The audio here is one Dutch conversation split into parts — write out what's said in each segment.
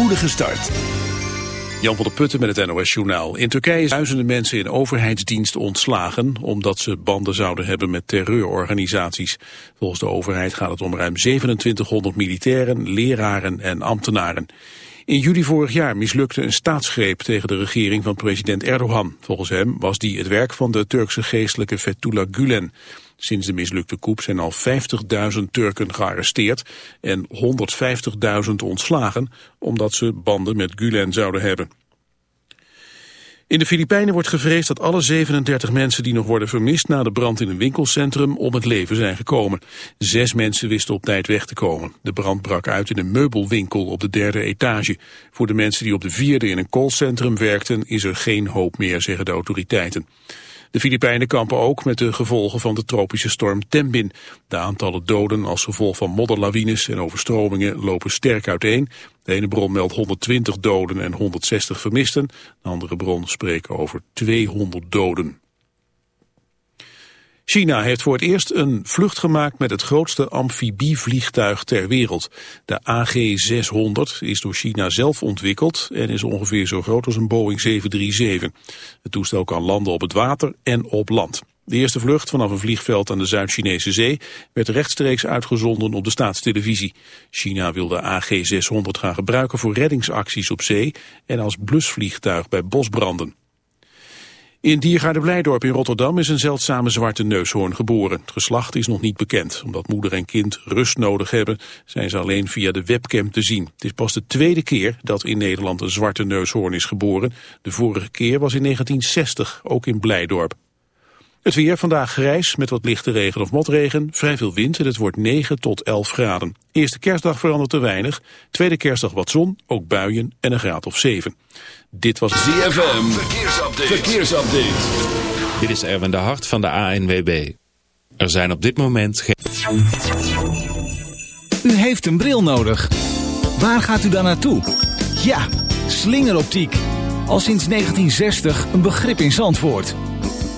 spoedige start. Jan van der Putten met het NOS Journaal. In Turkije zijn duizenden mensen in overheidsdienst ontslagen... omdat ze banden zouden hebben met terreurorganisaties. Volgens de overheid gaat het om ruim 2700 militairen, leraren en ambtenaren. In juli vorig jaar mislukte een staatsgreep tegen de regering van president Erdogan. Volgens hem was die het werk van de Turkse geestelijke Fethullah Gulen. Sinds de mislukte coup zijn al 50.000 Turken gearresteerd en 150.000 ontslagen omdat ze banden met Gulen zouden hebben. In de Filipijnen wordt gevreesd dat alle 37 mensen die nog worden vermist na de brand in een winkelcentrum om het leven zijn gekomen. Zes mensen wisten op tijd weg te komen. De brand brak uit in een meubelwinkel op de derde etage. Voor de mensen die op de vierde in een callcentrum werkten is er geen hoop meer, zeggen de autoriteiten. De Filipijnen kampen ook met de gevolgen van de tropische storm Tembin. De aantallen doden als gevolg van modderlawines en overstromingen lopen sterk uiteen. De ene bron meldt 120 doden en 160 vermisten. De andere bron spreekt over 200 doden. China heeft voor het eerst een vlucht gemaakt met het grootste amfibievliegtuig ter wereld. De AG-600 is door China zelf ontwikkeld en is ongeveer zo groot als een Boeing 737. Het toestel kan landen op het water en op land. De eerste vlucht vanaf een vliegveld aan de Zuid-Chinese Zee werd rechtstreeks uitgezonden op de staatstelevisie. China wil de AG-600 gaan gebruiken voor reddingsacties op zee en als blusvliegtuig bij bosbranden. In Diergaarde Blijdorp in Rotterdam is een zeldzame zwarte neushoorn geboren. Het geslacht is nog niet bekend. Omdat moeder en kind rust nodig hebben, zijn ze alleen via de webcam te zien. Het is pas de tweede keer dat in Nederland een zwarte neushoorn is geboren. De vorige keer was in 1960, ook in Blijdorp. Het weer vandaag grijs met wat lichte regen of motregen. Vrij veel wind en het wordt 9 tot 11 graden. Eerste kerstdag verandert te weinig. Tweede kerstdag wat zon, ook buien en een graad of 7. Dit was ZFM. Verkeersupdate. Verkeersupdate. Dit is Erwin de Hart van de ANWB. Er zijn op dit moment geen... U heeft een bril nodig. Waar gaat u dan naartoe? Ja, slingeroptiek. Al sinds 1960 een begrip in Zandvoort.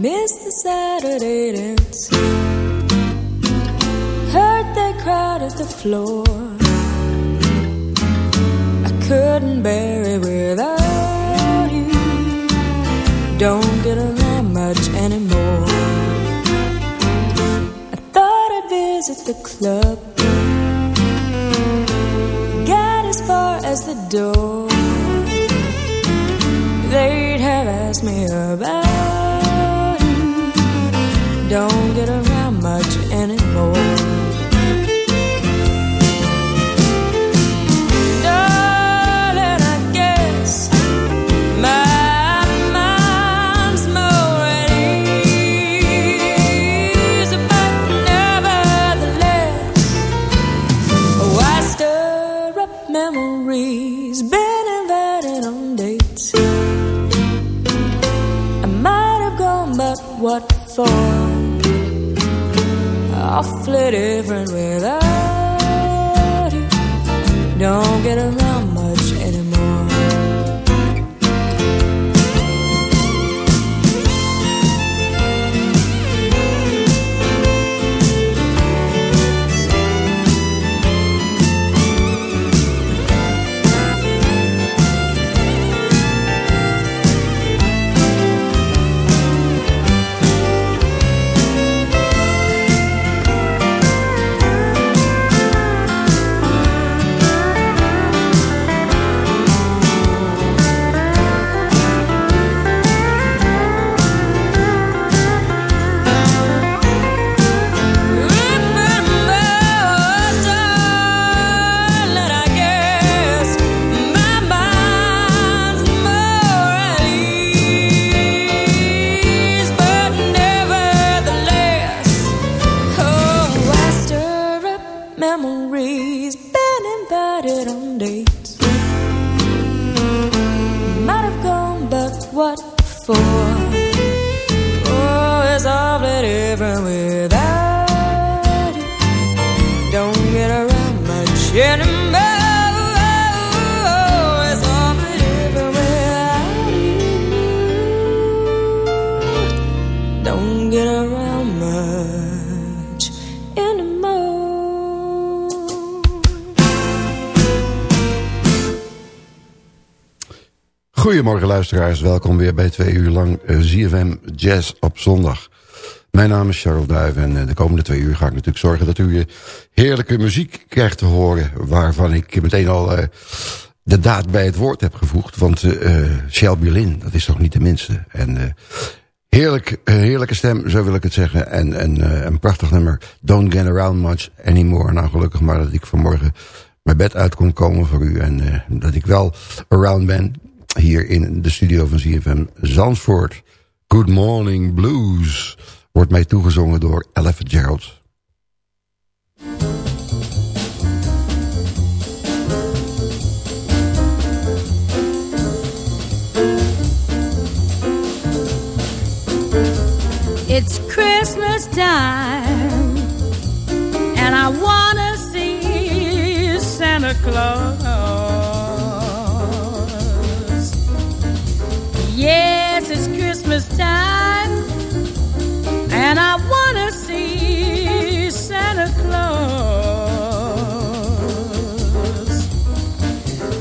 Missed the Saturday dance. Heard they at the floor. I couldn't bear it without you. Don't get around much anymore. I thought I'd visit the club. Got as far as the door. They'd have asked me about. Don't get around Goedemorgen luisteraars, welkom weer bij twee uur lang eh, ZFM Jazz op zondag. Mijn naam is Charles Duijf en eh, de komende twee uur ga ik natuurlijk zorgen dat u eh, heerlijke muziek krijgt te horen. Waarvan ik meteen al de daad bij het woord heb gevoegd. Want eh, Shelby Lynn, dat is toch niet de minste. En heerlijk, heerlijke stem, zo wil ik het zeggen. En, en een prachtig nummer, Don't Get Around Much Anymore. Nou gelukkig maar dat ik vanmorgen mijn bed uit kon komen voor u. En dat ik wel around ben hier in de studio van ZFM Zandvoort. Good Morning Blues wordt mij toegezongen door Ella Gerald. It's Christmas time, and I wanna see Santa Claus. Christmas time, and I wanna see Santa Claus.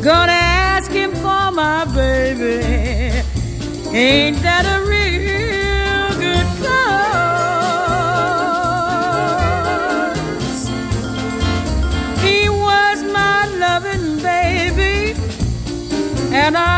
Gonna ask him for my baby. Ain't that a real good cause? He was my loving baby, and I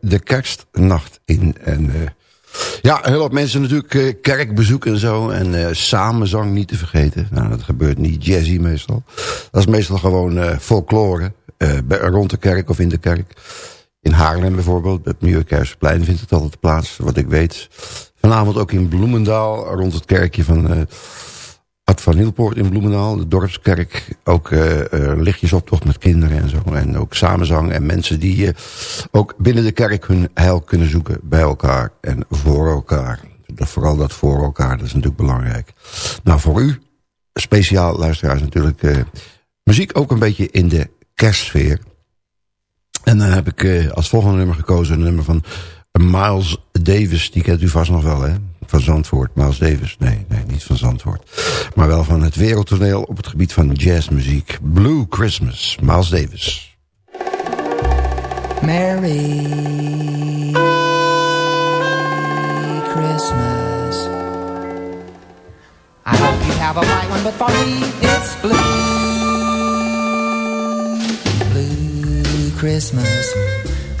de kerstnacht in. En eh, ja, heel wat mensen natuurlijk uh, kerkbezoek en zo. En eh, samenzang niet te vergeten. Nou, dat gebeurt niet jazzy meestal. Dat is meestal gewoon folklore. rond de kerk of in de kerk. In Haarlem bijvoorbeeld, het Nieuwekersplein vindt het altijd plaats, wat ik weet. Vanavond ook in Bloemendaal, rond het kerkje van Ad van Nieuwpoort in Bloemendaal. De dorpskerk, ook eh eh, lichtjesoptocht met kinderen en zo. En ook samenzang en mensen die eh, ook binnen de kerk hun heil kunnen zoeken bij elkaar en voor elkaar. Dat, vooral dat voor elkaar, dat is natuurlijk belangrijk. Nou, voor u, speciaal luisteraars natuurlijk, muziek ook een beetje in de kerstsfeer. En dan heb ik als volgende nummer gekozen een nummer van Miles Davis. Die kent u vast nog wel, hè? Van Zandvoort. Miles Davis. Nee, nee, niet van Zandvoort. Maar wel van het wereldtoneel op het gebied van jazzmuziek. Blue Christmas. Miles Davis. Merry Christmas. I hope you have a white one, but for me it's blue. Blue Christmas.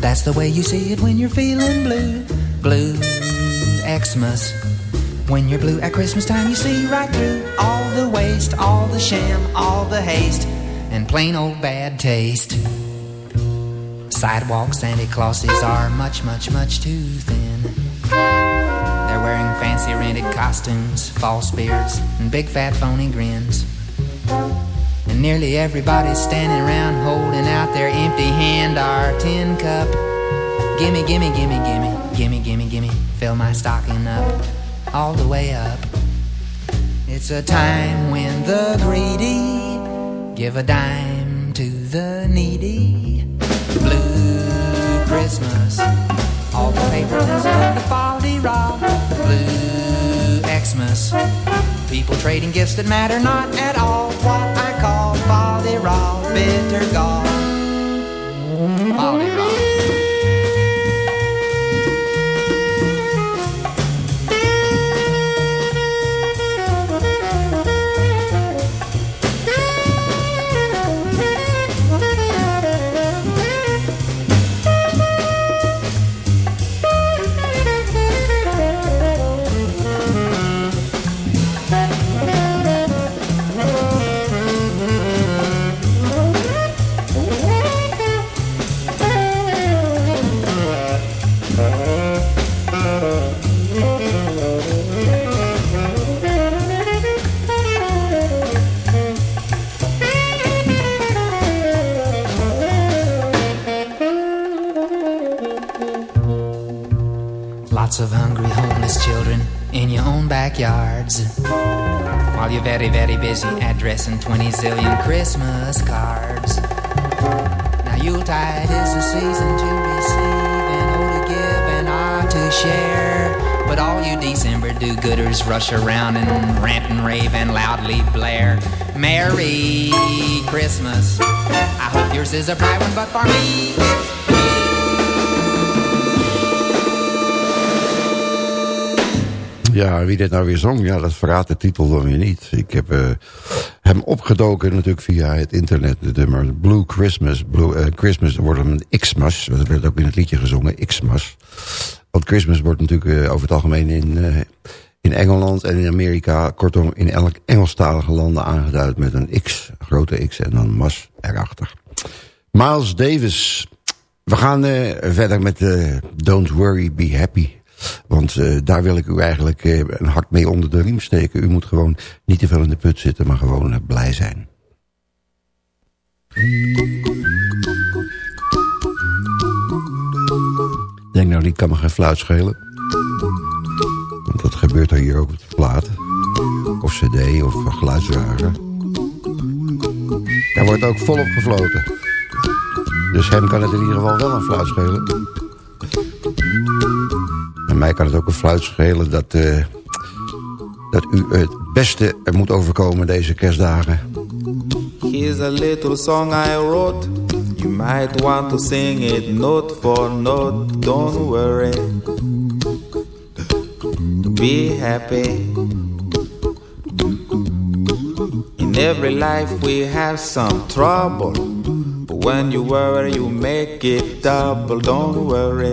That's the way you see it when you're feeling blue. Blue Xmas. When you're blue at Christmas time, you see right through all the waste, all the sham, all the haste, and plain old bad taste. Sidewalk Santa Clauses are much, much, much too thin. They're wearing fancy rented costumes, false beards, and big fat phony grins. And nearly everybody's standing around holding out their empty hand or tin cup. Gimme, gimme, gimme, gimme, gimme, gimme, gimme, fill my stocking up, all the way up. It's a time when the greedy give a dime to the needy. Blue Christmas, all the favoritism of the folly raw. Blue Xmas, people trading gifts that matter not at all. What I call folly raw, bitter gall. Folly raw. Busy addressing 20 zillion Christmas cards. Now Yuletide is the season to receive and oh to give and ah to share. But all you December do-gooders rush around and rant and rave and loudly blare. Merry Christmas. I hope yours is a bright one, but for me, Ja, wie dit nou weer zong, ja, dat verraadt de titel dan weer niet. Ik heb eh, hem opgedoken natuurlijk via het internet. De nummer Blue Christmas. Blue eh, Christmas wordt een Xmas. Dat werd ook in het liedje gezongen, Xmas. Want Christmas wordt natuurlijk eh, over het algemeen in, in Engeland en in Amerika... kortom in elk Engelstalige landen aangeduid met een X. Grote X en dan mas erachter. Miles Davis. We gaan verder met eh, Don't Worry, Be Happy... Want eh, daar wil ik u eigenlijk eh, een hart mee onder de riem steken. U moet gewoon niet te veel in de put zitten, maar gewoon eh, blij zijn. Denk nou niet, kan me geen fluit schelen. Want dat gebeurt er hier ook op de plaat. Of cd of geluidsdrager. Daar wordt ook volop gefloten. Dus hem kan het in ieder geval wel een fluit schelen. Mij kan het ook een fluit schelen dat, eh, dat u het beste er moet overkomen deze kerstdagen. Here's a little song I wrote. You might want to sing it note for note. Don't worry. Be happy. In every life we have some trouble. But when you worry, you make it double. Don't worry.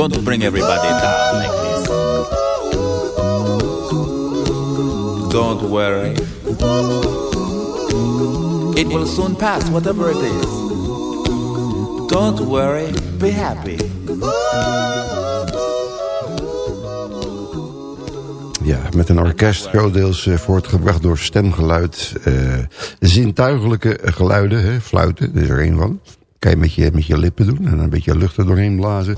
Don't bring everybody down like this. Don't worry. It will soon pass, whatever it is. Don't worry, be happy. Ja, met een orkest grotendeels uh, voortgebracht door stemgeluid. Uh, zintuigelijke geluiden, hè, fluiten, er is er één van. Kan je met, je met je lippen doen en een beetje lucht er doorheen blazen.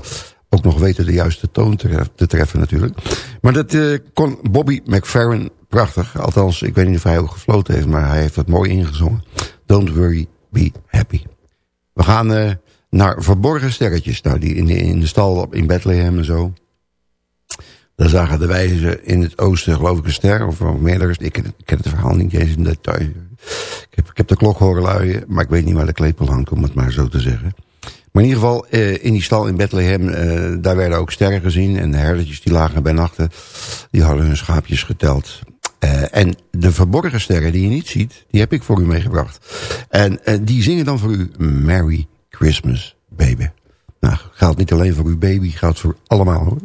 Ook nog weten de juiste toon te, treffen natuurlijk. Maar dat uh, kon Bobby McFerrin prachtig. Althans, ik weet niet of hij ook gefloten heeft, maar hij heeft dat mooi ingezongen. Don't worry, be happy. We gaan uh, naar verborgen sterretjes. Nou, die in de, in de stal in Bethlehem en zo. Daar zagen de wijzen in het oosten geloof ik een ster. Of meerdere. Ik ik ken het verhaal niet eens in detail. Ik heb, ik heb de klok horen luien. Maar ik weet niet waar de klepel hangt om het maar zo te zeggen. Maar in ieder geval, uh, in die stal in Bethlehem, uh, daar werden ook sterren gezien. En de herdertjes die lagen bij nachten, die hadden hun schaapjes geteld. Eh, en de verborgen sterren die je niet ziet, die heb ik voor u meegebracht. En eh, die zingen dan voor u Merry Christmas, baby. Nou, geldt niet alleen voor uw baby, geldt voor allemaal hoor.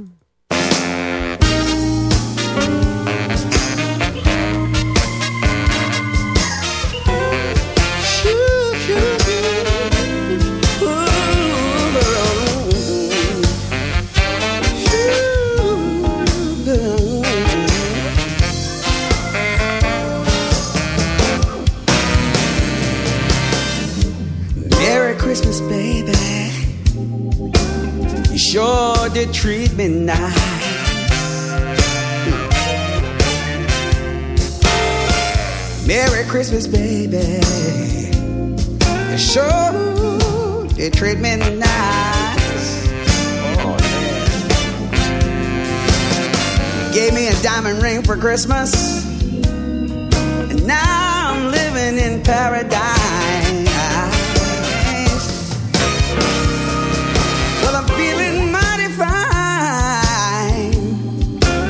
Merry Christmas, baby. Sure did treat me nice. Oh. Gave me a diamond ring for Christmas. And now I'm living in paradise.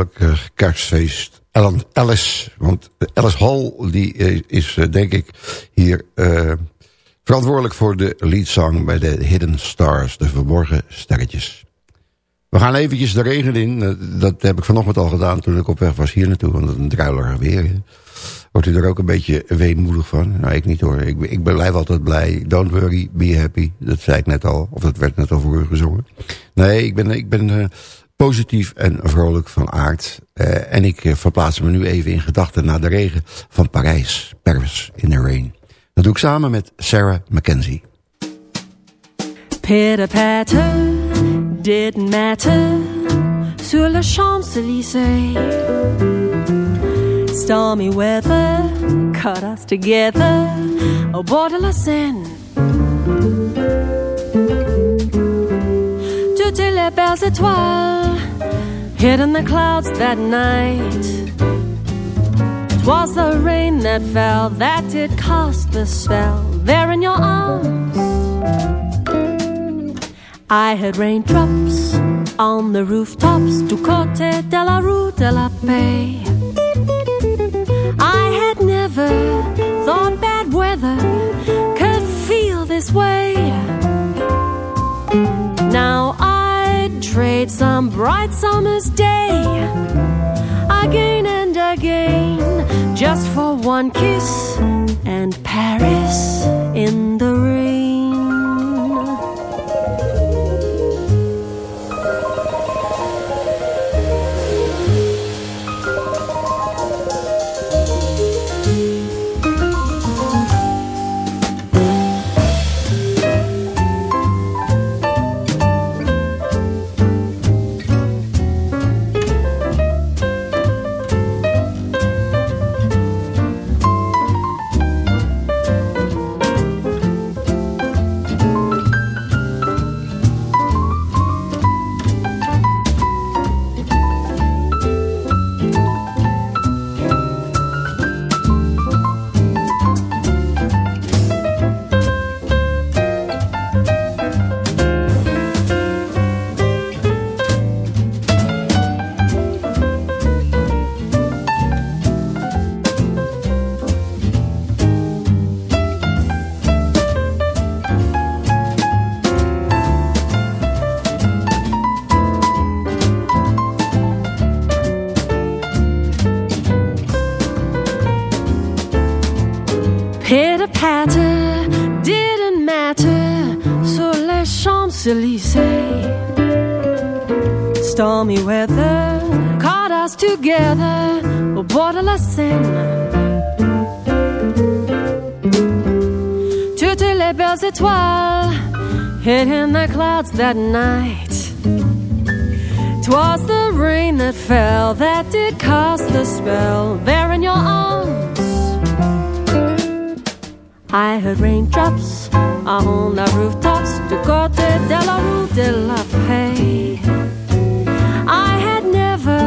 gelukkig kerstfeest. Ellen, want Alice Hall die eh, is eh, denk ik hier eh, verantwoordelijk voor de leadsong bij de Hidden Stars, de verborgen sterretjes. We gaan eventjes de regen in. Eh, Dat heb ik vanochtend al gedaan toen ik op weg was hier naartoe, want het is een druiler weer. Wordt u er ook een beetje weemoedig van? Nou, ik niet hoor. Ik, ik blijf altijd blij. Don't worry, be happy. Dat zei ik net al. Of dat werd net al voor u gezongen. Nee, ik ben, ik ben eh, positief en vrolijk van aard. Eh, en ik eh, verplaats me nu even in gedachten naar de regen van Parijs. Paris in the rain. Dat doe ik samen met Sarah Mackenzie. Pitter patter, didn't matter sur le Champs-Élysées. Stormy weather caught us together au bord de Toutes les belles étoiles hid in the clouds that night. 'Twas the rain that fell that did cast the spell there in your arms. I had raindrops on the rooftops du côté de la rue de la Paix. I had never thought bad weather could feel this way. Now I'd trade some bright summer's day again and again just for one kiss and Paris in the rain. Champs-Élysées. Stormy weather caught us together au bord de la Seine. Toutes les belles étoiles hid in the clouds that night. Twas the rain that fell that did cast the spell there in your arms. I heard raindrops on the rooftops du côté de la rue de la Paix. I had never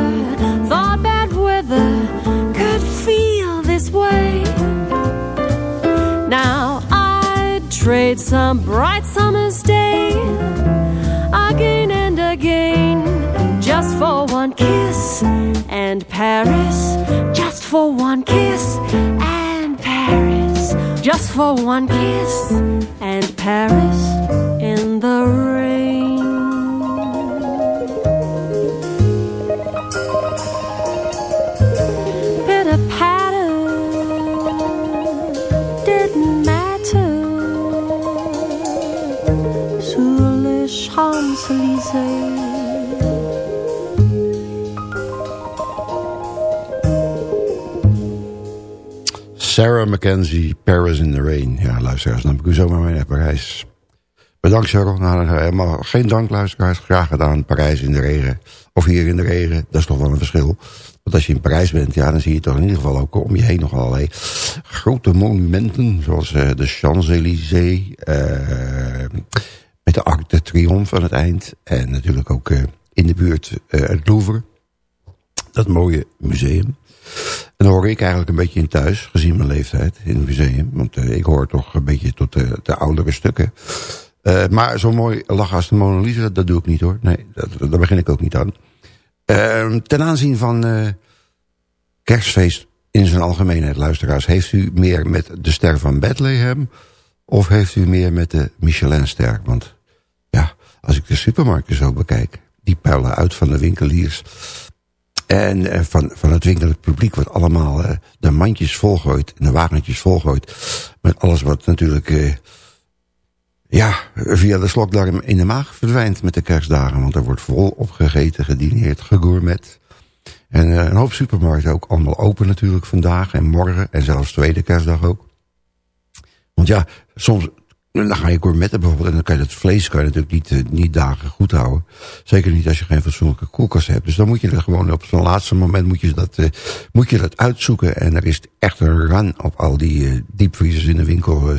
thought bad weather could feel this way. Now I'd trade some bright summer's day again and again just for one kiss and Paris just for one kiss just for one kiss and Paris in the rain. Sarah Mackenzie, Paris in the Rain. Ja, luisteraars, dan heb ik u zomaar mee naar Parijs. Bedankt, Cheryl. Nou, helemaal geen dank, luisteraars. Graag gedaan. Parijs in de regen. Of hier in de regen. Dat is toch wel een verschil. Want als je in Parijs bent, ja, dan zie je toch in ieder geval ook om je heen nog allerlei grote monumenten. Zoals uh, de Champs-Élysées. Uh, met de Arc de Triomphe aan het eind. En natuurlijk ook uh, in de buurt het Louvre. Dat mooie museum. En dan hoor ik eigenlijk een beetje in thuis, gezien mijn leeftijd in het museum. Want uh, ik hoor toch een beetje tot de, de oudere stukken. Uh, maar zo mooi lachen als de Mona Lisa, dat doe ik niet hoor. Nee, dat, daar begin ik ook niet aan. Uh, ten aanzien van kerstfeest in zijn algemeenheid, luisteraars. Heeft u meer met de ster van Bethlehem? Of heeft u meer met de Michelinster? Want ja, als ik de supermarkten zo bekijk... die puilen uit van de winkeliers... En uh, van, van het winkelend publiek wat allemaal uh, de mandjes volgooit en de wagentjes volgooit. Met alles wat natuurlijk uh, ja, via de slokdarm in de maag verdwijnt met de kerstdagen. Want er wordt vol opgegeten, gedineerd, gegourmet. En een hoop supermarkten ook allemaal open natuurlijk vandaag en morgen. En zelfs tweede kerstdag ook. Want ja, soms dan ga je gourmetten bijvoorbeeld en dan kan je dat vlees kan je natuurlijk niet, uh, niet dagen goed houden. Zeker niet als je geen fatsoenlijke koelkast hebt. Dus dan moet je er gewoon op zo'n laatste moment moet je, dat, uh, moet je dat uitzoeken. En er is echt een run op al die uh, diepvriezers in de winkel,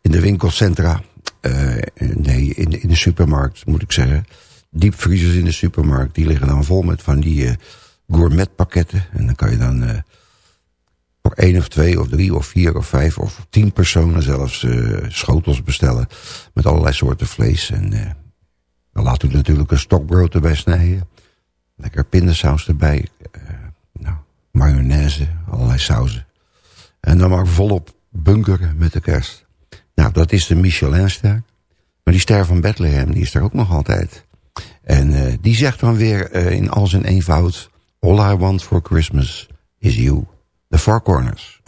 in de winkelcentra. nee, in, in de supermarkt moet ik zeggen. Diepvriezers in de supermarkt, die liggen dan vol met van die gourmetpakketten. En dan kan je dan voor één of twee of drie of vier of vijf of tien personen zelfs uh, schotels bestellen. Met allerlei soorten vlees. En uh, dan laat u natuurlijk een stokbrood erbij snijden. Lekker pindasaus erbij. Uh, nou, mayonaise, allerlei sauzen. En dan maar volop bunkeren met de kerst. Nou, dat is de Michelinster. Maar die ster van Bethlehem, die is er ook nog altijd. En die zegt dan weer in al zijn eenvoud... All I want for Christmas is you. The Four Corners.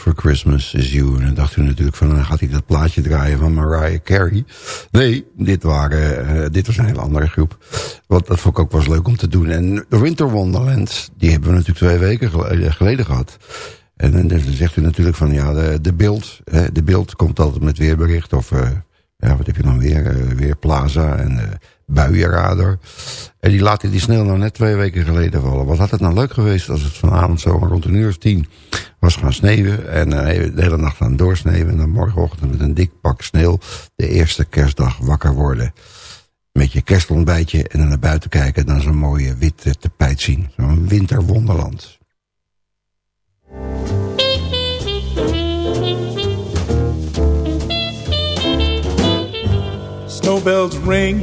For Christmas Is You. En dan dacht u natuurlijk van, dan gaat hij dat plaatje draaien van Mariah Carey. Nee, dit, waren, uh, dit was een hele andere groep. Wat, dat vond ik ook wel leuk om te doen. En Winter Wonderland, die hebben we natuurlijk twee weken geleden, geleden gehad. En dan zegt u natuurlijk van, ja, de, de beeld, de beeld komt altijd met weerbericht of... Uh, ja, wat heb je dan weer? Uh, weer Plaza en buienradar. En die laten die snel nou net twee weken geleden vallen. Wat had het nou leuk geweest als het vanavond zo rond een uur of tien was gaan sneeuwen. En uh, de hele nacht gaan doorsneeuwen. En dan morgenochtend met een dik pak sneeuw de eerste kerstdag wakker worden. Met je kerstontbijtje en dan naar buiten kijken. En dan zo'n mooie witte tapijt zien. Zo'n winterwonderland. Snowbells ring,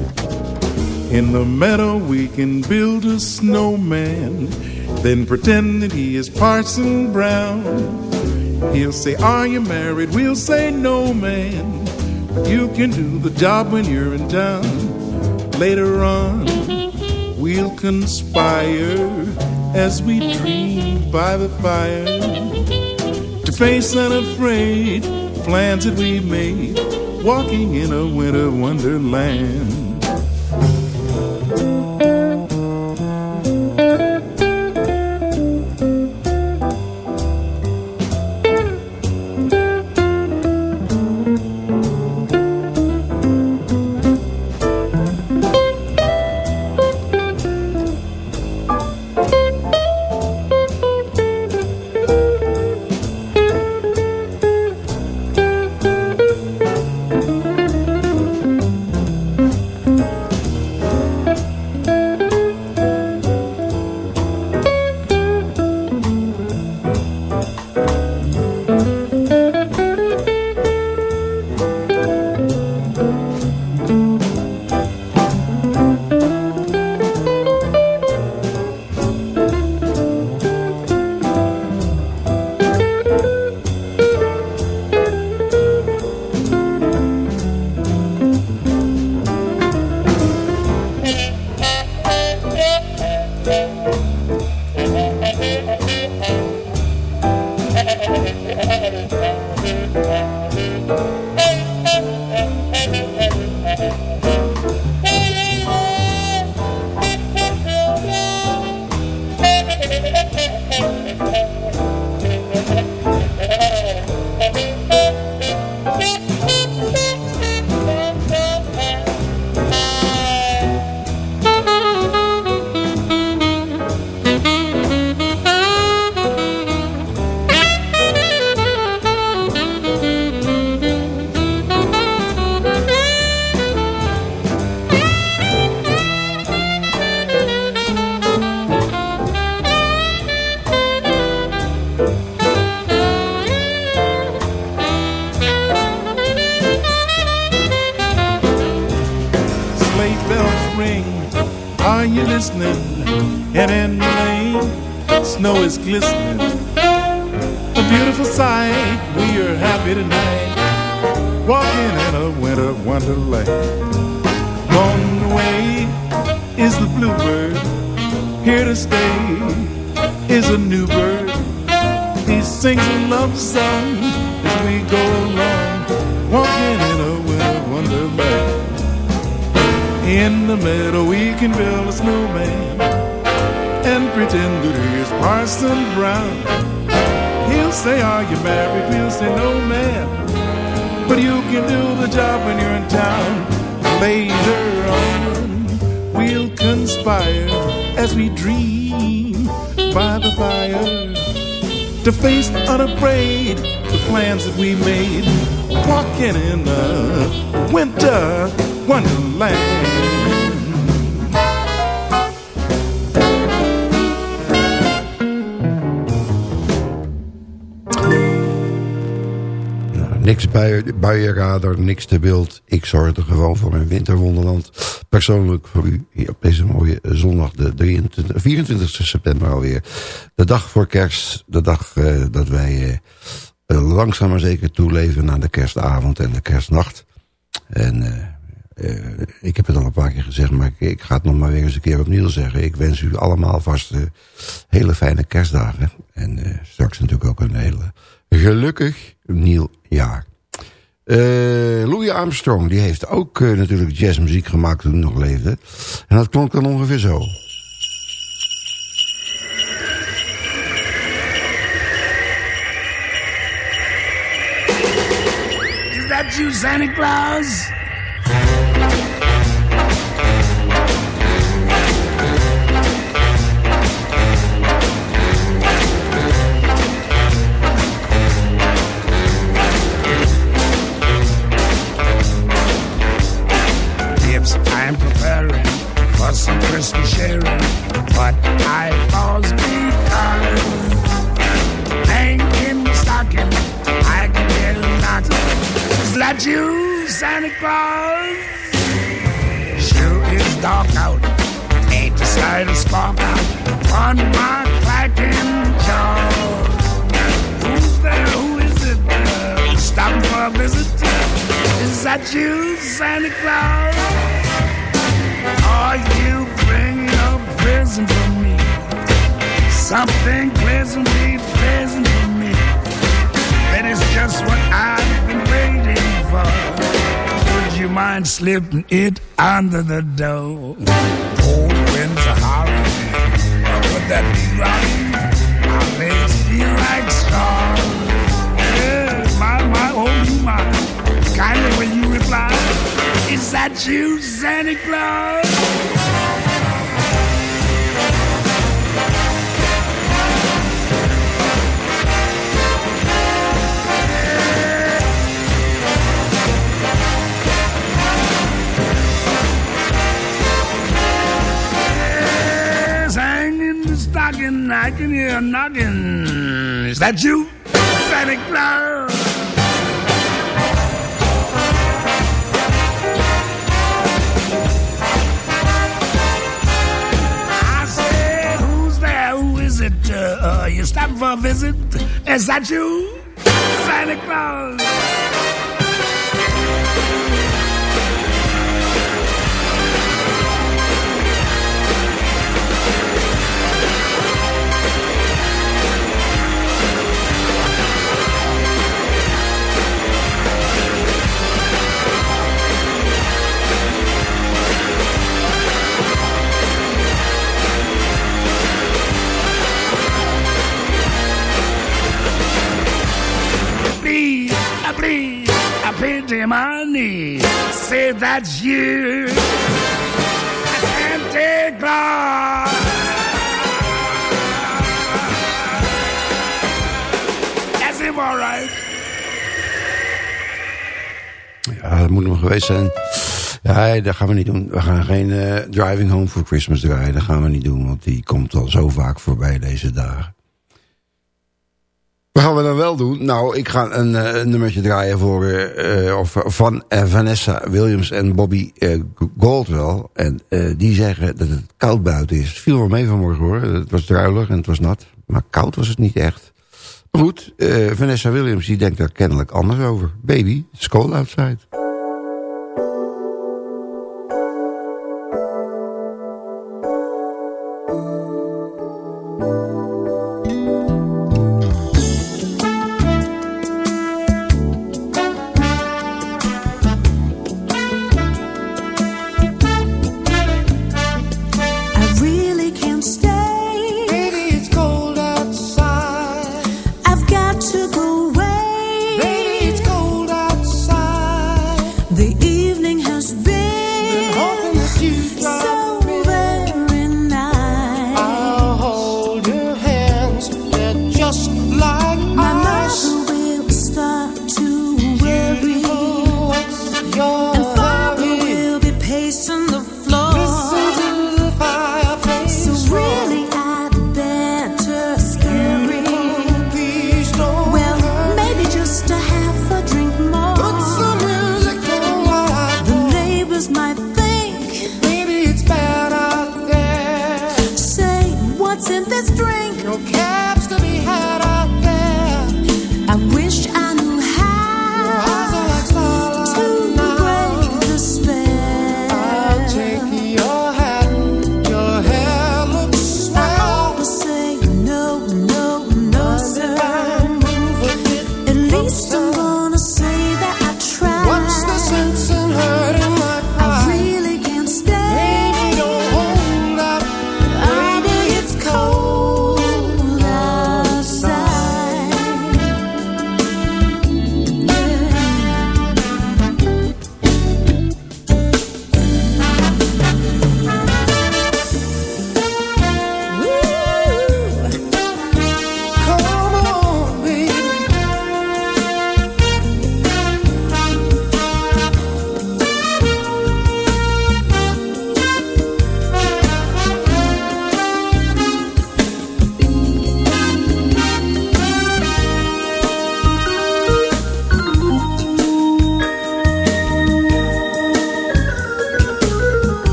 In the meadow we can build a snowman, then pretend that he is Parson Brown. He'll say, Are you married? We'll say, No, man. But you can do the job when you're in town. Later on, we'll conspire as we dream by the fire to face unafraid plans that we made, walking in a winter wonderland. listening, and in the lane, snow is glistening. A beautiful sight, we are happy tonight, walking in a winter wonderland. long way is the bluebird, here to stay is a new bird. He sings a love song as we go along, walking In the meadow we can build a snowman and pretend that he's Parson Brown. He'll say, Are you married? We'll say, No, man. But you can do the job when you're in town. Later on, we'll conspire as we dream by the fire to face unafraid the plans that we made. Walking in the winter wonderland. Niks bij, buienradar, niks te beeld. Ik zorgde gewoon voor een winterwonderland. Persoonlijk voor u hier op deze mooie zondag, de 23, 24 september alweer. De dag voor kerst, de dag uh, dat wij uh, langzaam maar zeker toeleven naar de kerstavond en de kerstnacht. En uh, ik heb het al een paar keer gezegd, maar ik, ik, ga het nog maar weer eens een keer opnieuw zeggen. Ik wens u allemaal vast hele fijne kerstdagen. En straks natuurlijk ook een hele gelukkig nieuw jaar. Uh, Louis Armstrong die heeft ook natuurlijk jazzmuziek gemaakt toen hij nog leefde. En dat klonk dan ongeveer zo. Is that you, Santa Claus? For some Christmas sharing, but I pause because hang in the stocking, I can hear a knocking. Is that you, Santa Claus? Sure is dark out, ain't the slightest spark out on my clacking jaw. Who's there? Who is it? Uh, stopping for a visit? Is that you, Santa Claus? Are you bringing a present for me? Something pleasantly pleasant for me. That is just what I've been waiting for. Would you mind slipping it under the door? Cold winds are howling. Would that be rocking? My legs feel like stars. Yeah, my, my, oh my. Kind of when you reply. Is that you, Santa Claus? Stocking, I can hear a knocking. Is that you, Santa Claus? Uh, you stopping for a visit? Is that you, Santa Claus? Please, I please, I pity my knees. That's you, him, all right. Ja, dat moet nog geweest zijn. Ja, dat gaan we niet doen. We gaan geen uh, Driving Home for Christmas draaien. Dat gaan we niet doen, want die komt al zo vaak voorbij deze dagen. Wat gaan we dan wel doen? Nou, ik ga een, een nummertje draaien voor, uh, of, van Vanessa Williams en Bobby Goldwell. En die zeggen dat het koud buiten is. Het viel wel mee vanmorgen hoor. Het was druilig en het was nat. Maar koud was het niet echt. Maar goed, Vanessa Williams die denkt daar kennelijk anders over. Baby, it's cold outside.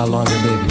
While longer, baby?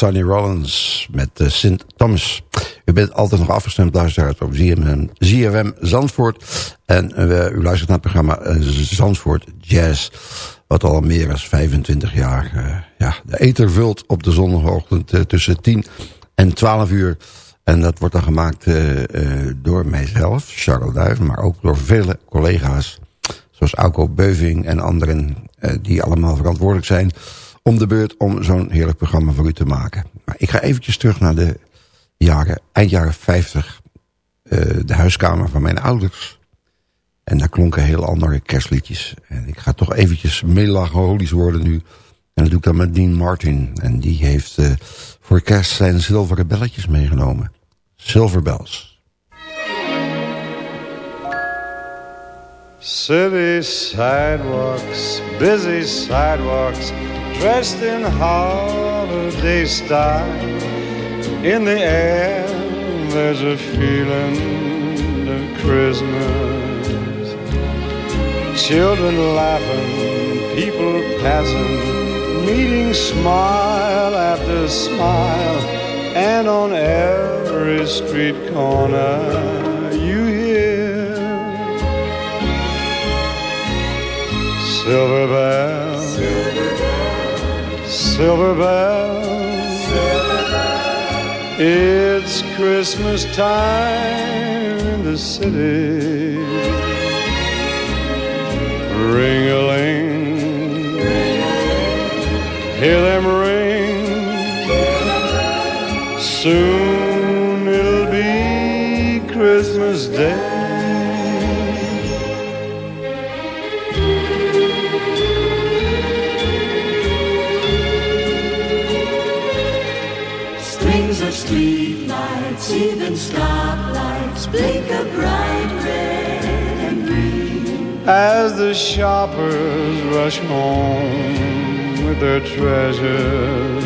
Sonny Rollins met uh, Sint Thomas. U bent altijd nog afgestemd, luisteraars, op ZFM, Zandvoort. En uh, u luistert naar het programma uh, Zandvoort Jazz. Wat al meer dan 25 jaar ja, de eter vult op de zondagochtend tussen 10 en 12 uur. En dat wordt dan gemaakt door mijzelf, Charles Duiven, maar ook door vele collega's. Zoals Auko Beuving en anderen die allemaal verantwoordelijk zijn om de beurt om zo'n heerlijk programma voor u te maken. Maar ik ga eventjes terug naar de jaren, eind jaren 50. Uh, de huiskamer van mijn ouders. En daar klonken heel andere kerstliedjes. En ik ga toch eventjes melancholisch worden nu. En dat doe ik dan met Dean Martin. En die heeft uh, voor kerst zijn zilveren belletjes meegenomen. Silver Bells. City sidewalks, busy sidewalks dressed in holiday style. In the air, there's a feeling of Christmas. Children laughing, people passing, meeting smile after smile, and on every street corner you hear silver bells silver bells. It's Christmas time in the city. Ring a ling, hear them ring. Soon it'll be Christmas Day. As the shoppers rush home with their treasures.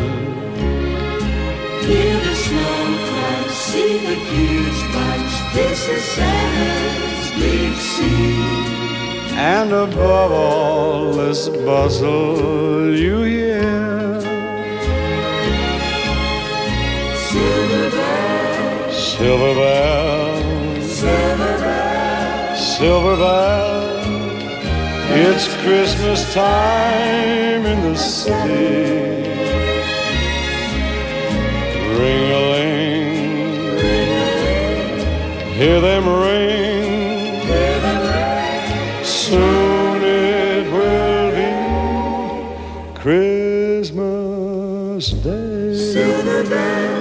Hear the snow crash, see the gears bunch. This is Santa's big scene. And above all this bustle, you hear Silver bells, silver bells, silver bells, silver bells. It's Christmas time in the city. Ring a ling, hear them ring. Soon it will be Christmas Day.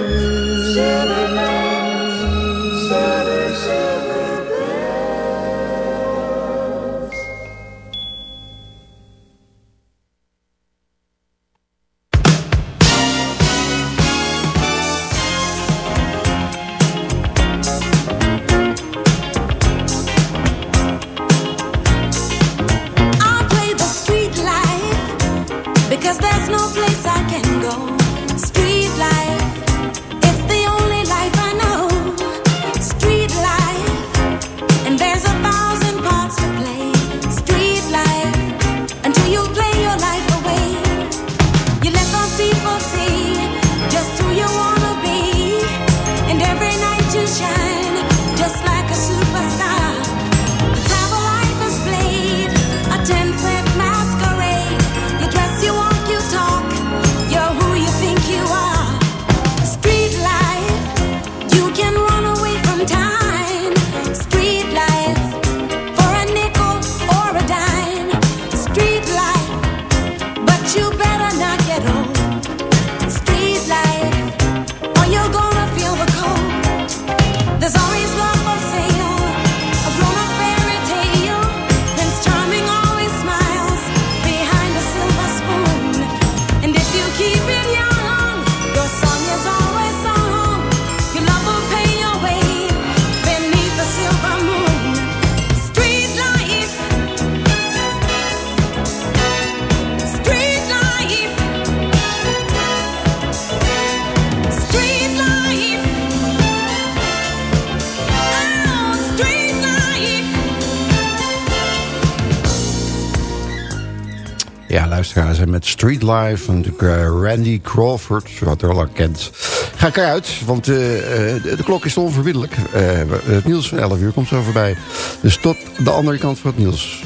Luisteraars. Met Street Life, natuurlijk eh, Randy Crawford, wat er al kent. Ga ik eruit, want eh, eh, de, de klok is onverbiddelijk. Het nieuws van 11 uur komt zo voorbij. Dus tot de andere kant van het nieuws.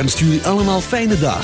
ZFM wenst jullie allemaal fijne dagen.